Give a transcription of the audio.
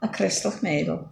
een christelijk middel.